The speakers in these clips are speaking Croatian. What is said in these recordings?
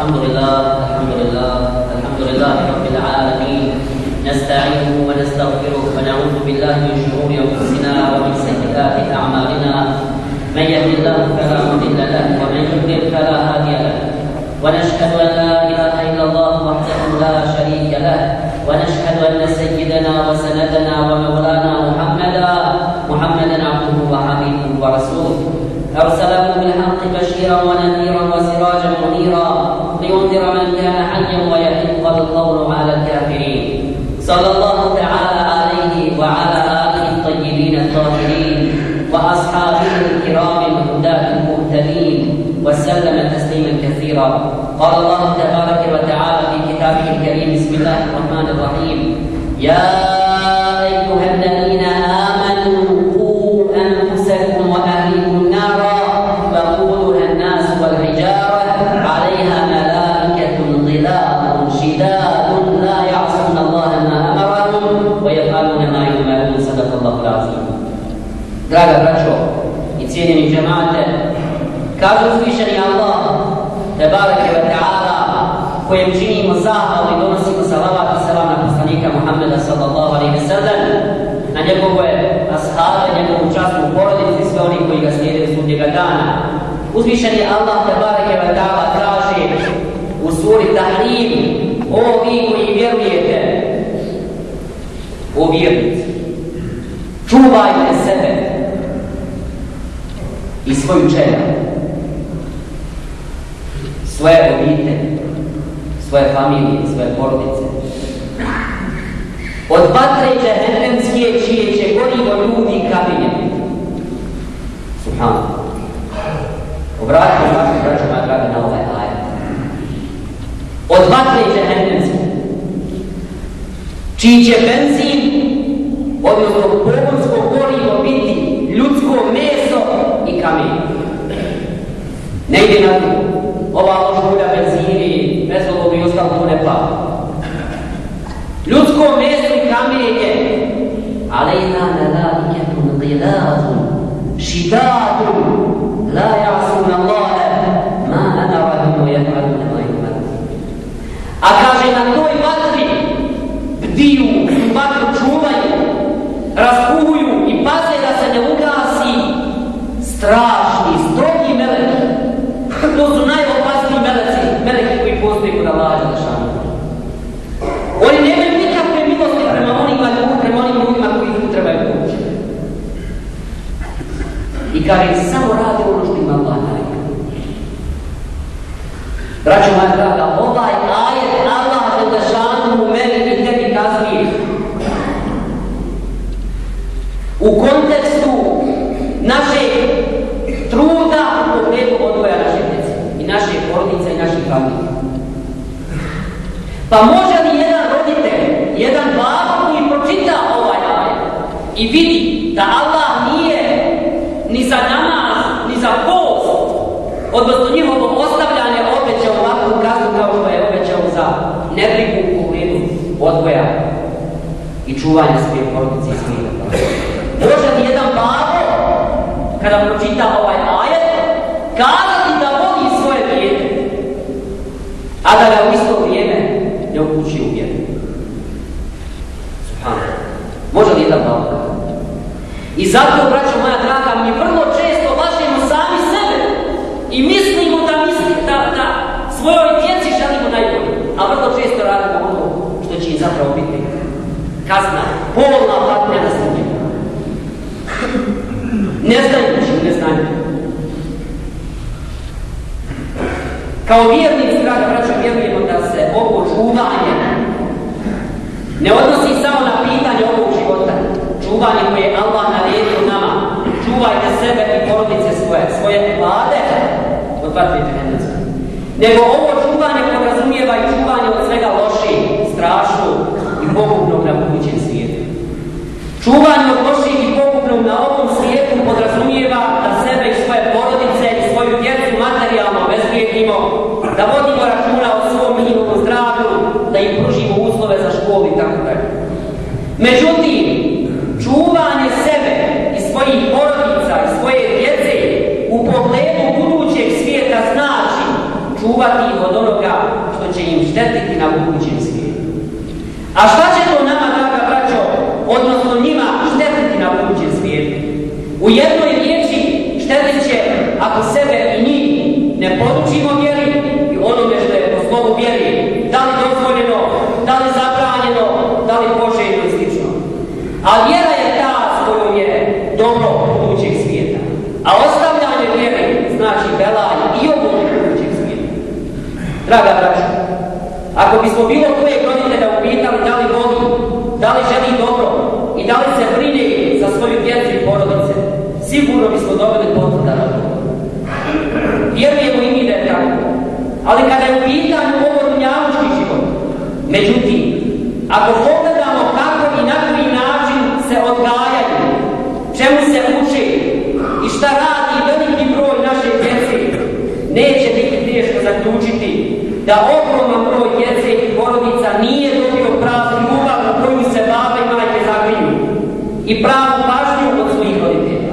الحمد لله الحمد لله الحمد لله رب العالمين. نستعينه ونستغفره ونعوذ بالله من شرور أنفسنا ومن سيئات أعمالنا. من يهد الله فلا مضل له ومن يضلل فلا هادي له. ونشهد أن لا إله إلا الله وحده لا شريك له. ونشهد أن سيدنا وسندنا ومولانا محمدا محمدا عبده وحبيبه ورسوله. أرسله بالحق بشيرا ونذيرا وسراجا منيرا. لينذر من كان حيا ويحق القول على الكافرين. صلى الله تعالى عليه وعلى آله الطيبين الطاهرين وأصحابه الكرام الهداة المهتدين وسلم تسليما كثيرا. قال الله تبارك وتعالى في كتابه الكريم بسم الله الرحمن الرحيم. يا أيها الذين Uzvišeni Allah, te barake wa ta'ala, kaže u suri Tahrim, o vi koji vjerujete, o vjernici, čuvajte sebe i svoju čelja, svoje obitelji, svoje familije, svoje porodice. Od vatre džehennemske čije će gorivo ljudi Obratite pažnju, braćo moja draga, na ovaj ajet. Od vatre i džehennemske, čiji će benzin, odnosno pogonsko gorivo biti ljudsko meso i kamen. Ne ide na to. Ova ložulja benzini, bezlobo bi ostalo tu ne pa. Ljudsko meso i kamen je, ali i na nadalike tu nadjelazom, šidatom, I kaže, samo rade ono što ima narekao. Braćo moja draga, ovaj ajet Allah Đelešanu u meni i tebi kazuje u kontekstu našeg truda u pogledu odvoja naše djece i naše porodice i naših familija. Pa može li jedan roditelj, jedan babo koji pročita ovaj ajet i vidi da Allah nije ni za namaz, ni za post, odnosno njihovo ostavljanje obećao ovakvu kaznu kao što je obećao za nebrigu u pogledu odvoja i čuvanja svoje porodice i svijeta. Može li jedan babo, kada pročita ovaj ajet, kazati da voli svoje dijete, a da ga u isto vrijeme ne upući u vjeru? Subhano. Može li jedan babo? I zato, braćo moja draga, mi vrlo često lažemo sami sebe i mislimo da misli da, da svojoj djeci želimo najbolje, a vrlo često radimo ono što će im zapravo biti kazna, polna patnja. Ne znajući, ne znaju. Kao vjernici, draga braća, vjerujemo da se ovo čuvanje ne odnosi samo na pitanje ovog života. Čuvanje koje je Allah naredio nama. Čuvajte sebe i porodice svoje, svoje vlade od vatre. Nego ovo čuvanje podrazumijeva i čuvanje od svega loših, strašnog i pogubnog. Čuvanje od loših i pogubnog na ovom svijetu podrazumijeva da sebe i svoje porodice i svoju djecu materijalno obezbijedimo, da vodimo računa o svom njihovom zdravlju, da im pružimo uslove za školu i tako dalje. Međutim, čuvanje sebe i svojih porodica i svoje djece u pogledu budućeg svijeta znači čuvati ih od onoga na budućem svijetu. A šta će to nama, draga braćo, odnosno njima štetiti na budućem svijetu? U jednoj riječi štetit će ako sebe i njih ne podučimo vjeri i onome što je po slovu vjeri, da li dozvoljeno, da li zabranjeno, da li poželjno i slično. A vjera je ta s kojom je dobro budućeg svijeta. A ostavljanje vjeri znači belaj i ovog budućeg svijeta. Draga braća, bismo bilo kojeg roditelja upitali da li voli, da li želi dobro i da li se brine za svoju djecu i porodice, sigurno bismo dobili potvrda na to. Vjerujemo i mi da je tako. Ali kada je u pitanju ovo dunjavučki život, međutim, ako pogledamo kako i na koji način se odgajaju, čemu se uči i šta radi veliki broj naše djece, neće biti teško zaključiti da ogroman broj djece i porodica nije dobio pravu ljubav na koju se baba i majke zagriju i pravu pažnju od svojih roditelja.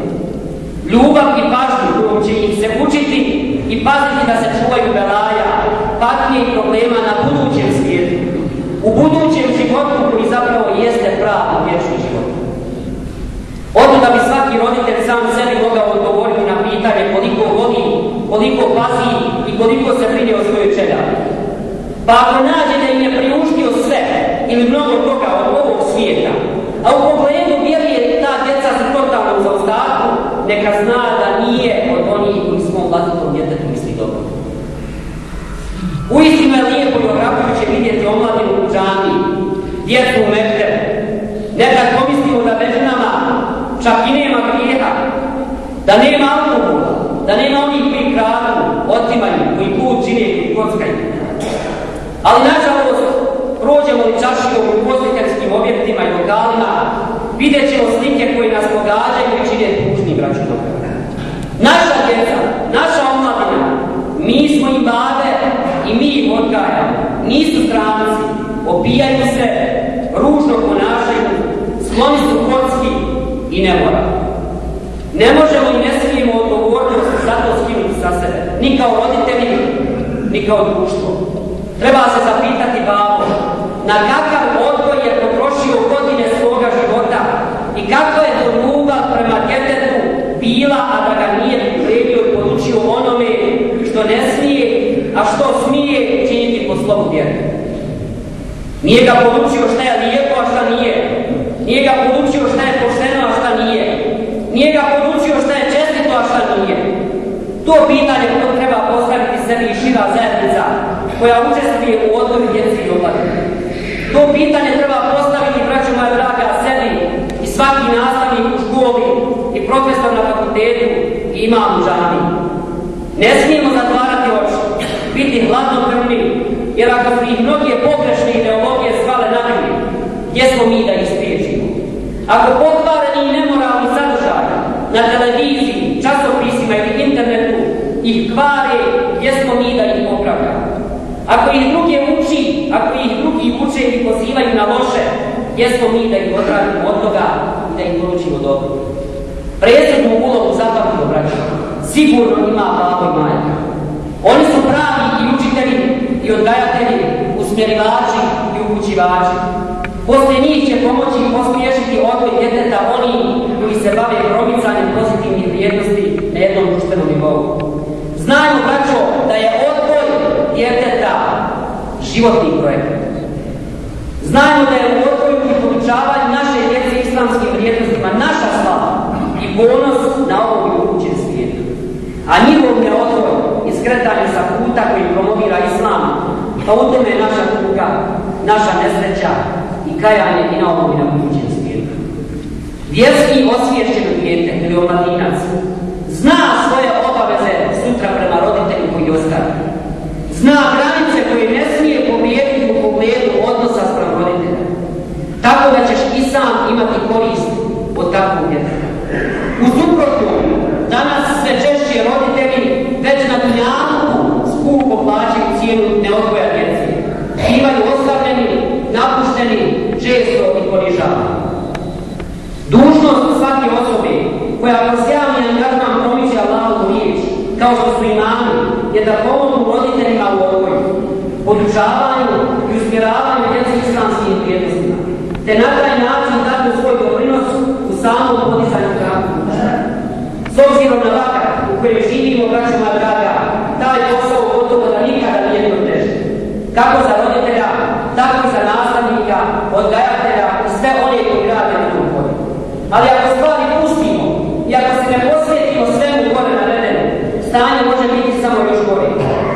Ljubav i pažnju kojom će ih se učiti i paziti da se čuvaju belaja, patnje i problema na budućem svijetu, u budućem životu koji zapravo jeste pravi vječni život. Oto da bi svaki roditelj sam sebi mogao odgovoriti na pitanje koliko voli, koliko pazi i koliko se brine o svojoj čelja. Pa ako nađe da im je priuštio sve ili mnogo toga od ovog svijeta, a u pogledu zaostatku, neka zna da nije od onih koji svom vlastitom djetetu misli dobro. Uistinu je lijepo i ohrabrujuće vidjeti omladinu u džami, djecu u mekteru. Nekad pomislimo da među nama čak i nema grijeha, da nema alkohola, da nema onih koji kradu, otimaju, koji put čine i kockaju. Ali nažalost, prođemo li čašijom u posjetiteljskim objektima i lokalima, vidjet ćemo slike koji nas pogađaju i čine tužni braćunom. Naša djeca, naša omladina, mi smo im babe i mi ih odgajamo. Nisu stranci, opijaju se, ružno ponašaju, skloni su kocki i nemora. Ne možemo i ne smijemo odgovornost za to skinuti sa sebe, ni kao roditelji, ni kao društvo. Treba se zapitati babo, na kakav odgoj je potrošio godine svoga života i kako je to ljubav prema djetetu bila, a da ga nije pripremio i podučio onome što ne smije, a što smije činiti po slovu djeteta. Nije ga podučio šta je lijepo, a šta nije. Nije ga podučio šta je pošteno, a šta nije. Nije ga podučio šta je čestito, a šta nije. To pitanje to treba postaviti sebi i šira zajednica koja učestvuje u odgoju djeci i omladine. To pitanje treba postaviti, braćo moja draga, sebi i svaki nastavnik u školi i profesor na fakultetu i imam u džami. Ne smijemo zatvarati oči, biti hladnokrvni, jer ako su ih mnoge pogrešne ideologije svale na njih, gdje smo mi da ih spriječimo? Ako pokvareni i nemoralni sadržaj na televiziji, časopisima ili internetu ih kvare, gdje smo mi da ih popravljamo? Ako ih druge uči, ako ih drugi uče i pozivaju na loše, gdje smo mi da ih odradimo od toga i da ih poručimo dobro? Presudnu ulogu zapamtimo, braćo, sigurno ima babo i majka. Oni su pravi i učitelji i odgajatelji, usmjerivači i upućivači. Poslije njih će pomoći i pospješiti odgoj djeteta oni koji se bave promicanjem pozitivnih vrijednosti na jednom društvenom nivou. Znajmo, braćo, da je odgoj djeteta životni projekt. Znajmo da je u i podučavanju naše djece islamskim vrijednostima naša ponos na ovom i budućem svijetu. A njihov je odgoj i skretanje sa puta koji promovira islam, pa u tome je naša tuga, naša nesreća i kajanje i na ovom i na budućem svijetu. Vjerski osvješćeno dijete ili zna svoje obaveze sutra prema roditelju koji ostaje. Zna granice koje ne smije pobijediti u pogledu odnosa sprem roditelja. Tako da ćeš i sam imati korist od takvog djeteta. U suprotnu, danas sve češće roditelji već na dunjavu skupo plaćaju cijenu neodgoja djece. Bivaju ostavljeni, napušteni, često ponižavani. Dužnost svake osobe koja kroz javni angažman promiče Allahovu riječ, kao što su imami, je da pomogu roditeljima u odgoju, podučavanju i islamskim vrijednostima, te na taj način dati svoj doprinos u samom podizanju braku. S obzirom na vakar u kojem živimo, braćima draga, taj posao gotovo da nikada nije bilo teže. Kako za roditelja, tako i za nastavnika, odgajatelja i sve one koji rade na tom polju. Ali ako stvari pustimo i ako se ne posvetimo svemu gore navedeno, stanje može biti samo još gore.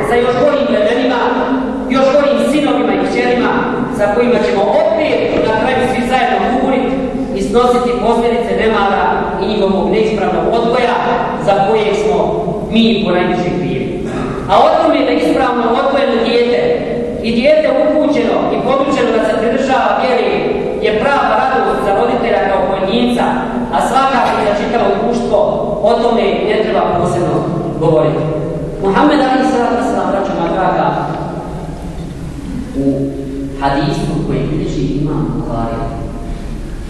Sa još gorim vremenima, još gorim sinovima i kćerima, za kojima ćemo opet na kraju svi zajedno kuriti i snositi posljedice nemara i njihovog neispravnog odgoja za koje smo mi ponajviše krivi. A o tome da ispravno odgojeno dijete i dijete upućeno i podučeno da se pridržava vjeri je prava radost za roditelja kao pojedinca, a svakako za čitavo društvo o tome ne treba posebno govoriti. Muhammed Ali Sala Sala, braćama draga, u hadisu koji bilježi imam Bukhari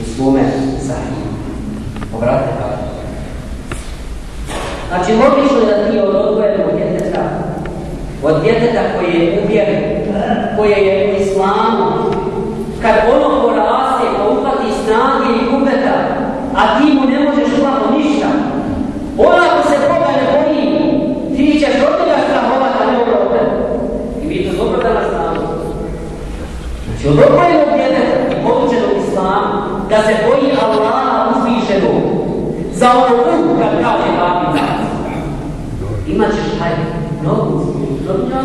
u svome sahiju. Obratite pažnju. Znači, logično je da ti od odgojenog djeteta, od djeteta koji je uvjeren, koje je u islamu, kad ono poraste, pa upati snage i kubeta, a ti mu ne možeš slabo ništa, on ako se Boga ne boji, ti ćeš od toga strahovati, a ne od toga. I mi to dobro danas znamo. Znači, od odgojenog djeteta i podučenog islamu, da se boji Allaha uzvišenog, za ono um kad kaže babi imat ćeš hajde, nogu, dobro,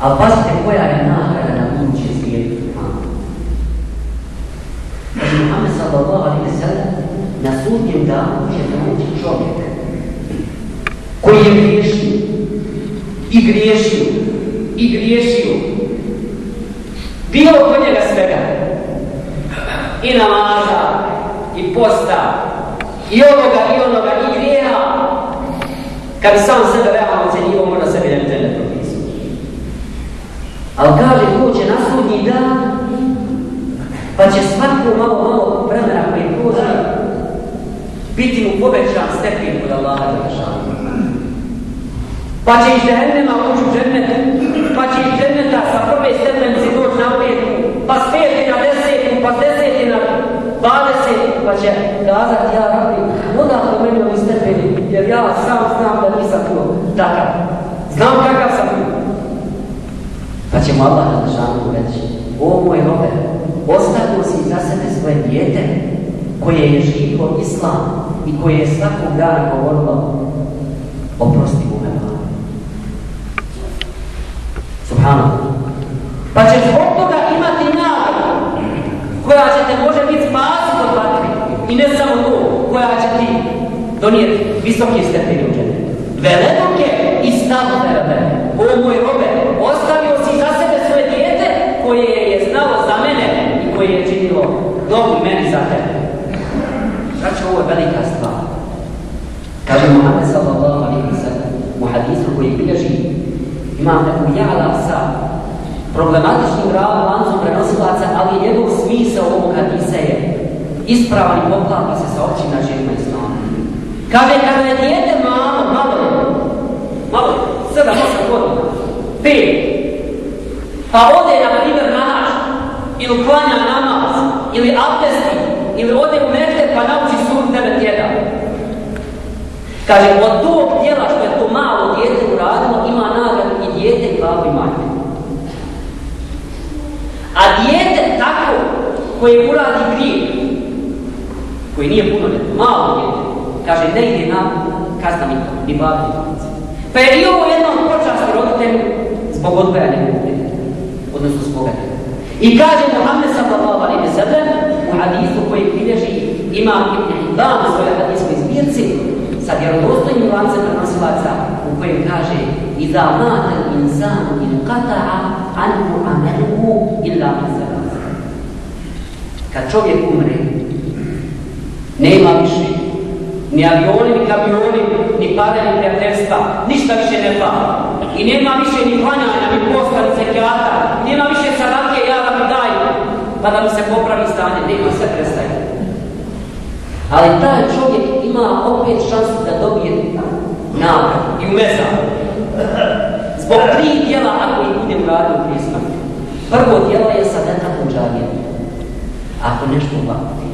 ali pazite koja je nagrada na buduće svijetu. Kaže Muhammed sallallahu alaihi sallam na sudnjem danu će doći čovjek koji je griješio i griješio i griješio. Bilo kod njega svega. I namaza, i posta, i ovoga, i onoga, i grijeha. Kad bi sam sebe realno ocjenjivo, mora sebi ne bi ne propisao. Ali kaže, ko će na sudnji dan, pa će svako malo, malo vremena koji prođe, biti mu povećan stepen kod Allaha Đelešanu. Pa će iz džehennema ući u džennet, pa će iz dženneta sa prve stepenice doći na petu, pa s pete na desetu, pa deseti na dvadeset, pa će kazati ja rabi, po meni ovi stepeni, jer ja sam znam da nisam bio takav. Znam kakav sam bio. Pa će mu Allah Đelešanu reći, o moj robe, ostavio si za sebe svoje dijete koje je živo islam i koje je svakog dana govorilo oprosti u mene. Subhanallah. Pa će zbog toga imati nagradu koja će te može biti spasiti od vatri i ne samo to, koja će ti donijeti visoke stepene u džene. Veleduke i stavu tebe. O moj robe, ostavio si za sebe svoje dijete koje je znalo za mene i koje je činilo dobro meni za tebe. Znači, ovo je velika stvar. Kaže Muhammed sallallahu alaihi wa sallam u hadisu koji bilježi imam neku jala sa problematičnim lancom prenosilaca, ali njegov smisao ovog hadisa je ispravan i poklapa se sa općim načinima islama. Kaže, kada je dijete malo, malo je, malo je, 7-8 godina, 5, pa ode, na primjer, na naš, ili klanja namaz, ili abdesti, ili ode u mekter pa nauči sur tebe tjedan. Kaže, od tog dijela što je to malo dijete uradilo, ima nagradu i dijete i babu i majke. A dijete tako koje uradi grijeh, koji nije puno malo dijete, kaže, ne ide na kazna ni, ni babu ni majke. Pa je i ovo jednom počasti roditelju zbog djeteta, odnosno djeteta. I kaže Muhammed sallallahu alaihi wa sallam u hadisu koji bilježi imam Ibn Hibban u svojoj hadiskoj zbirci sa vjerodostojnim lancem prenosilaca u kojem kaže Iza mata insanu in qata'a anhu amaluhu illa. Kad čovjek umre, nema više ni avioni, ni kamioni, ni pare, ni prijateljstva, ništa više ne fali. I nema više ni klanjanja, ni posta, ni zekijata, nema više sadake, ja da mi daju, pa da mi se popravi stanje, nema se prestaje. Ali taj čovjek ima opet šansu da dobije nagradu i umeza. Zbog tri dijela ako ih bude uradio prije smrti. Prvo djelo je sadeta muđavija. Ako nešto ubaviti.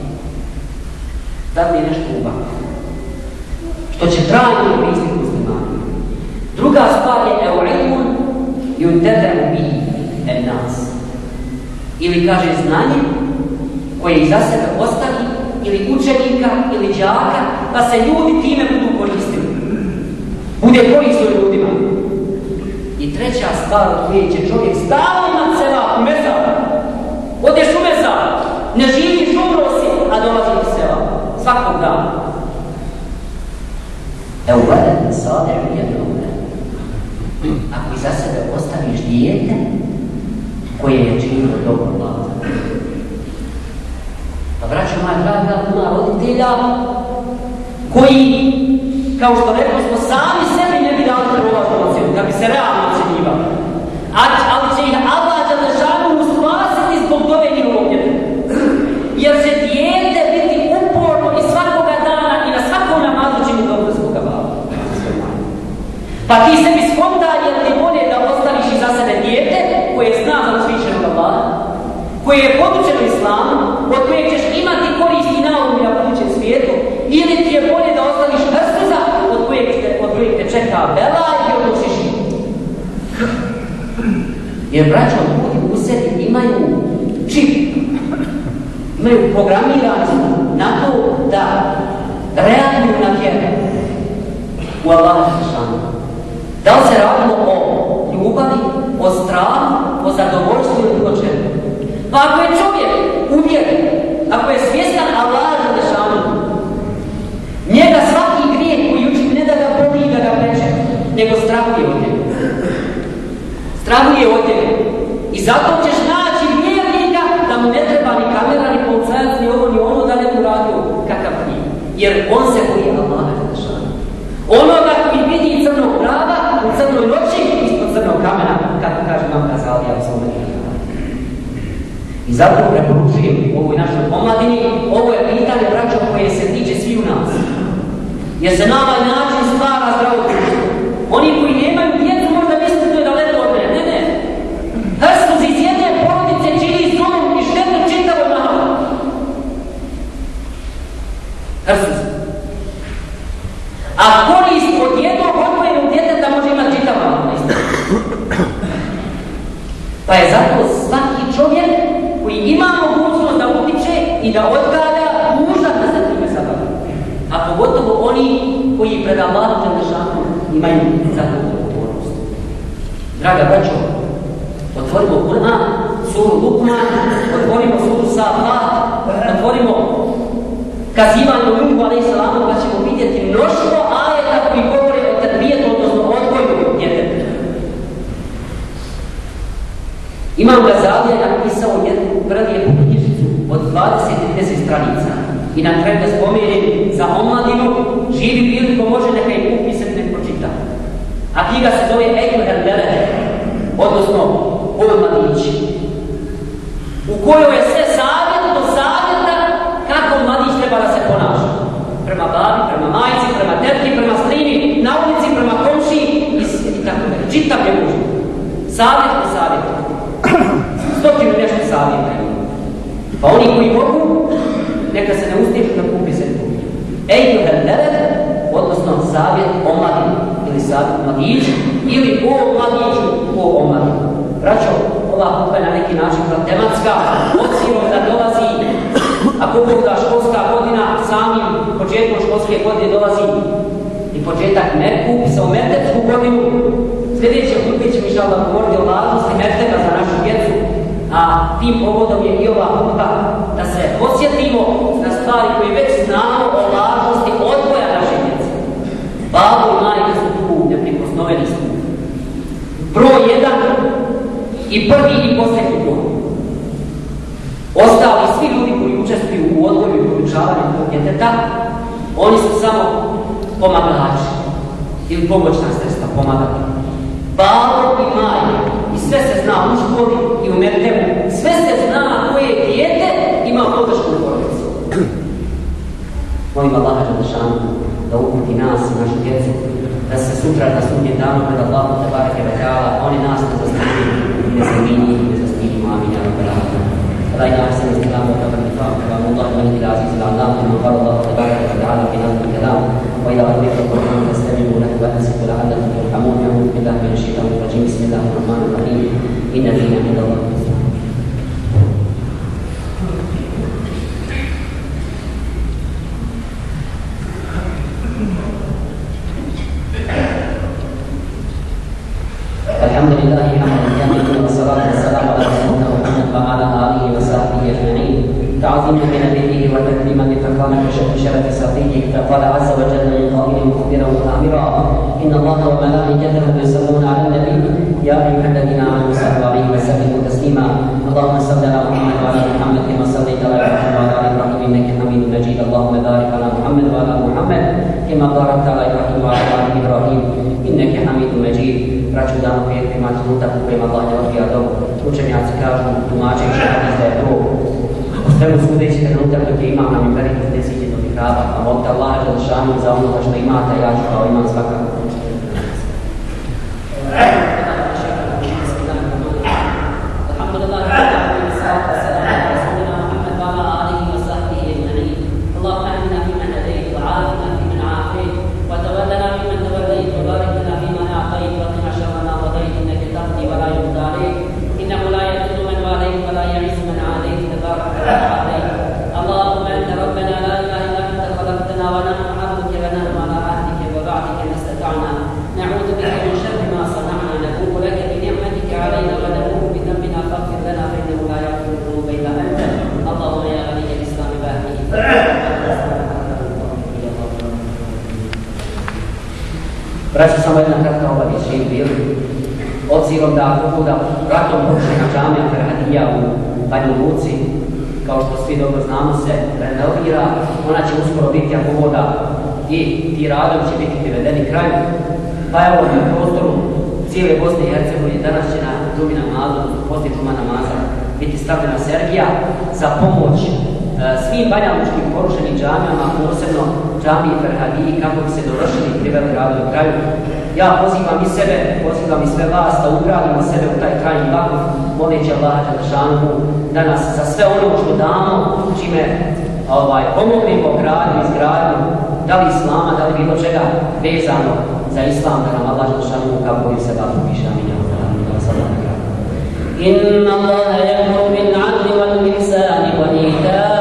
Da li je nešto ubaviti? Što će trajno koristiti muslimani. Druga stvar je eurimun i untedemu bi en nas. Ili kaže znanje koje iza sebe ostavi ili učenika ili džaka da se ljudi time budu koristili. Bude korisno ljudima. I treća stvar od koje će čovjek stalno sela u mezar. Odeš u ne živiš, umro si, a dolazi iz sela. Svakog dana. Evo gledajte, sada je jedno Ako iza sebe ostaviš dijete koje je činilo dobro vlada. Pa braćo moja draga, ima roditelja koji, kao što rekli smo, sami sebi ne bi dali ocjenu, da bi se realno ocjenjivali. Ali će ih Allah Đalešanu uspasiti zbog tobe njihovog djeteta. Jer će dijete biti uporno i svakoga dana i na svakom namazu čini dobro svoga baba. Pa ti sebi skonta jer ti bolje da ostaviš iza sebe dijete koje zna za uzvišenog Allaha, koje je podučeno islamu, od kojeg ćeš imati korist i naumu na budućem svijetu, ili ti je bolje da ostaviš hrstuza od kojeg te, od kojeg te čeka bela i odnošiš Jer braćo, ljudi u sebi imaju čip, imaju programirani na to da reaguju na vjeru u. Da li se radilo o ljubavi, o strahu, o zadovoljstvu ili o čemu? Pa ako je čovjek uvjeren, ako je svjestan Allah Žešanu, njega svaki grijeh koji učin ne da ga boli i da ga preče, nego strahuje od njega. Strahuje od njega. I zato ćeš naći vjernika da mu ne treba ni kamera, ni policajac, ni ovo, ni ono da ne mu radio kakav nije. Jer on se boji Allaha Žešanu. Onoga koji I zato preporučujem u ovoj našoj omladini, ovo je pitanje braćo koje se tiče svi u nas. Jer se na ovaj način stvara zdravo. Oni koji nemaju djecu možda mislite to je daleko od mene. Ne, ne. Hrstuz iz jedne porodice čini zulum i štetu čitavoj narodu. Hrstuz. A korist od jednog odvojenog djeteta može imati čitav narod. Pa je zato svaki čovjek koji ima mogućnost da utiče da odgaja dužan da se time zabavi. A pogotovo oni koji pred Allahom Đelešanu imaju za odgovornost. Draga braćo, otvorimo Kur'an, suru Lukman, otvorimo suru Safat, otvorimo kazivanje Jungu alaih salamu, pa ćemo vidjeti mnoštvo ajeta koji govore o terbijetu, odnosno odgoju djeteta. Imam Gazalija je napisao jednu prelijepu knjižicu od 20-30 stranica. I na kraju da spomenem za omladinu, živi bili ko može neka je kupi ne pročita. A knjiga se zove Ejko Herdele, odnosno Ovo mladići, u kojoj je sve savjet do savjeta kako mladić treba da se ponaša. Prema babi, prema majci, prema tetki, prema strini, na ulici, prema komši i, i tako da. Čitav je možda. Savjet po savjetu. Stotinu nešto savjeta Pa oni koji mogu, neka se ne ustižu da kupi se tu. Ejdu herderet, odnosno savjet o mladinu, ili savjet mladiću, ili o mladiću, o omladinu. Braćo, ova kupa je na neki način tematska, obzirom da dolazi, ako da školska godina, samim početkom školske godine dolazi. I početak kupi se u metepsku godinu, sljedeće kupi ćemo inšallah govoriti o važnosti meteba za našu djecu, a tim povodom je i ova kupa da se osjetimo na stvari koje već znamo o važnosti odgoja naše djece. Babo i majka su tu neprikosnoveni su. Broj jedan i prvi i posljednji broj. Ostali svi ljudi koji učestvuju u odgoju i podučavanju tog djeteta, oni su samo pomagači ili pomoćna sredstva pomagati. Babo i majka sve se zna u školi i u Mertemu, sve se zna koje je dijete ima podršku porodicu. Molim Allaha Đalešanu da uputi nas i našu djecu, da se sutra na sudnjem danu kada Allahom te barake vajala, oni nas ne zastavili, i ne zamini i ne zastini amin, ja rabala. فلا يحسن الكلام وكفى الكتاب كلام الله الملك العزيز العلام كما قال الله تبارك وتعالى في هذا الكلام والى ربك بالله من الشيطان الرجيم بسم الله الرحمن الرحيم إن الدين عند الله الله وملائكته يصلون على النبي يا أيها الذين آمنوا صلوا عليه وسلموا تسليما. اللهم صل على محمد وعلى محمد كما صليت على إبراهيم وعلى آل إبراهيم إنك حميد مجيد. اللهم بارك على محمد وعلى آل محمد كما باركت على إبراهيم وعلى آل إبراهيم إنك حميد مجيد. braću danu vjerke ima trenutak u kojem Allah ne odbija dobu. Učenjaci kažu, tumačeći hadis da je to po svemu sudeći trenutak dok je imam na mi veliki ne siđe do mihraba, a molite Allah Želšanu za onoga što imate, ja ću kao imam svakako. Braću, samo jedna kratka živi bili. Obzirom da pogoda ratom porušena džamija Ferhadija u Banju Luci, kao što svi dobro znamo se, renovira, ona će uskoro biti voda i ti radovi će biti privedeni kraju. Pa evo na prostoru cijele Bosne i Hercegovine danas će na džumi namazu, poslije džuma namaza, biti stavljena Sergija za pomoć svim banjalučkim porušenim džamijama, posebno džamiji Ferhadiji, kako bi se dovršili i priveli radovi kraju. Ja pozivam i sebe, pozivam i sve vas da ugradimo sebe u taj krajnji vakuf, moleći Allah Đelešanu da nas za sve ono što damo, čime ovaj, pomognemo gradnju, izgradnju, da li islama, da li bilo čega vezano za islam, da nam Allah Đelešanu kako bi se vakuf piše, amin, ja, da vas Allah nagrada. إن الله يأمر بالعدل والإحسان وإيتاء